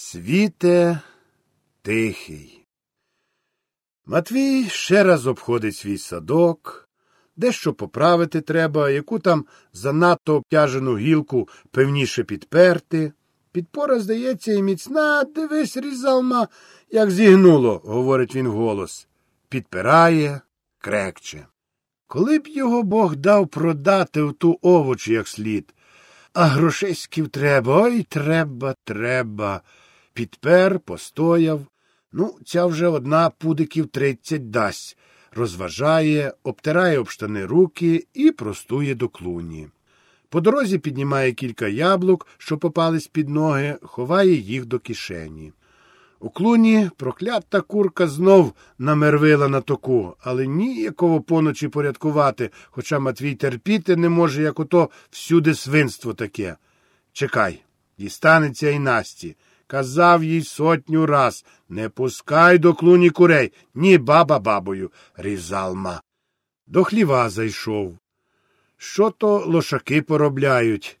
Світе тихий. Матвій ще раз обходить свій садок, дещо поправити треба, яку там занадто обтяжену гілку певніше підперти. Підпора, здається, і міцна, дивись, різалма, як зігнуло, говорить він вголос. Підпирає, крекче. Коли б його Бог дав продати в ту овоч як слід, а грошиськів треба, ой треба, треба підпер, постояв. Ну, ця вже одна пудиків тридцять дасть, розважає, обтирає об штани руки і простує до клуні. По дорозі піднімає кілька яблук, що попались під ноги, ховає їх до кишені. У клуні проклята курка знов намервила на току, але ніякого поночі порядкувати, хоча Матвій терпіти не може, як ото всюди свинство таке. Чекай, дістанеться і Насті. Казав їй сотню раз не пускай до клуні курей, ні баба бабою, різалма. До хліва зайшов. Що то лошаки поробляють,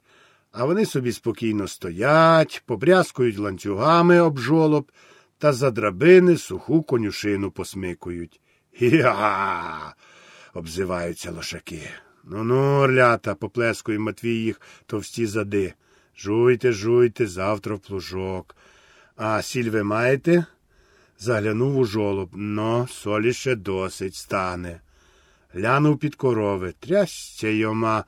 а вони собі спокійно стоять, побрязкують ланцюгами об жолоб та за драбини суху конюшину посмикують. Гі-га! обзиваються лошаки. Ну ну, орлята, поплескує Матвій їх товсті зади. Жуйте, жуйте, завтра в плужок. А сіль ви маєте? Заглянув у жолоб. Но солі ще досить стане. Глянув під корови. Трясся йома,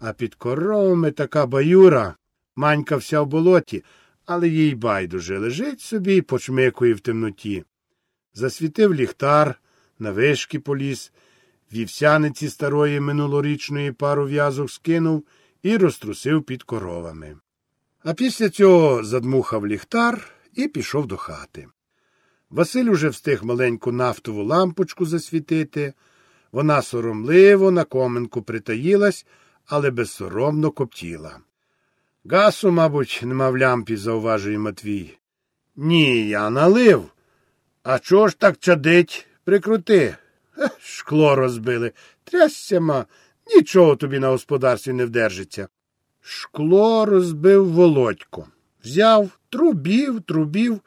а під коровами така баюра. Манька вся в болоті, але їй байдуже лежить собі і почмикує в темноті. Засвітив ліхтар, на вишки поліз, вівсяниці старої минулорічної пару в'язок скинув і розтрусив під коровами. А після цього задмухав ліхтар і пішов до хати. Василь уже встиг маленьку нафтову лампочку засвітити. Вона соромливо на коменку притаїлась, але безсоромно коптіла. Гасу, мабуть, нема в лямпі, зауважує Матвій. Ні, я налив. А чого ж так чадить? Прикрути. Шкло розбили. Трясся ма, нічого тобі на господарстві не вдержиться. Шкло розбив володько. Взяв, трубів, трубів,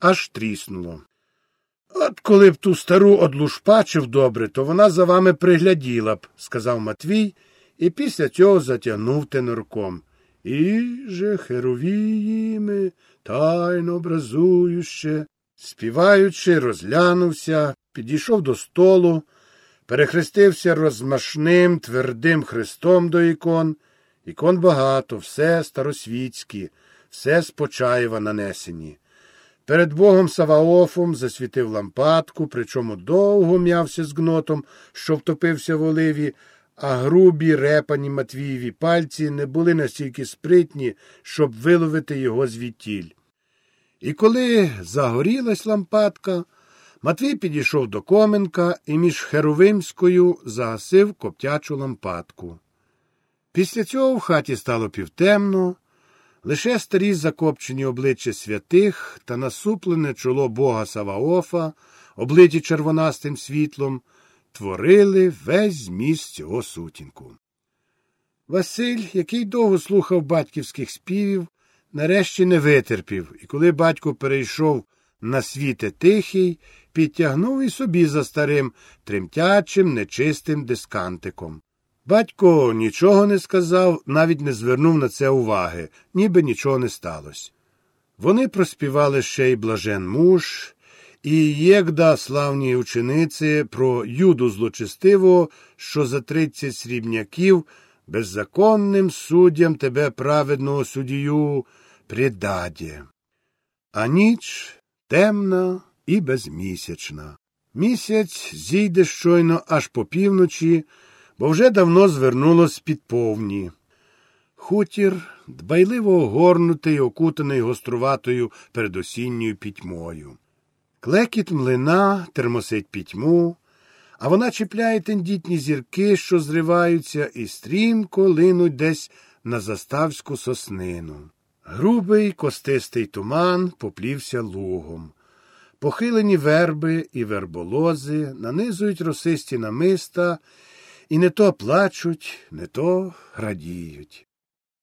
аж тріснуло. От коли б ту стару одлушпачив добре, то вона за вами пригляділа б, сказав Матвій, і після цього затягнув тенорком. І же херовіїми, тайно образующе, співаючи, розглянувся, підійшов до столу, перехрестився розмашним твердим хрестом до ікон. Ікон багато, все старосвітські, все з Почаєва нанесені. Перед богом Саваофом засвітив лампадку, причому довго м'явся з гнотом, що втопився в оливі, а грубі репані Матвієві пальці не були настільки спритні, щоб виловити його звідтіль. І коли загорілась лампадка, Матвій підійшов до коменка і між Херовимською загасив коптячу лампадку. Після цього в хаті стало півтемно, лише старі закопчені обличчя святих та насуплене чоло бога Саваофа, облиті червонастим світлом, творили весь зміст цього сутінку. Василь, який довго слухав батьківських співів, нарешті не витерпів, і коли батько перейшов на світе тихий, підтягнув і собі за старим, тремтячим, нечистим дискантиком. Батько нічого не сказав, навіть не звернув на це уваги, ніби нічого не сталося. Вони проспівали ще й блажен муж, і єгда славні учениці про юду злочестивого, що за тридцять срібняків беззаконним суддям тебе праведного суддію придаде. А ніч темна і безмісячна. Місяць зійде щойно аж по півночі бо вже давно звернулось під повні. Хутір дбайливо огорнутий, окутаний гоструватою передосінньою пітьмою. Клекіт млина термосить пітьму, а вона чіпляє тендітні зірки, що зриваються, і стрімко линуть десь на заставську соснину. Грубий костистий туман поплівся лугом. Похилені верби і верболози нанизують росисті намиста і не то плачуть, не то радіють.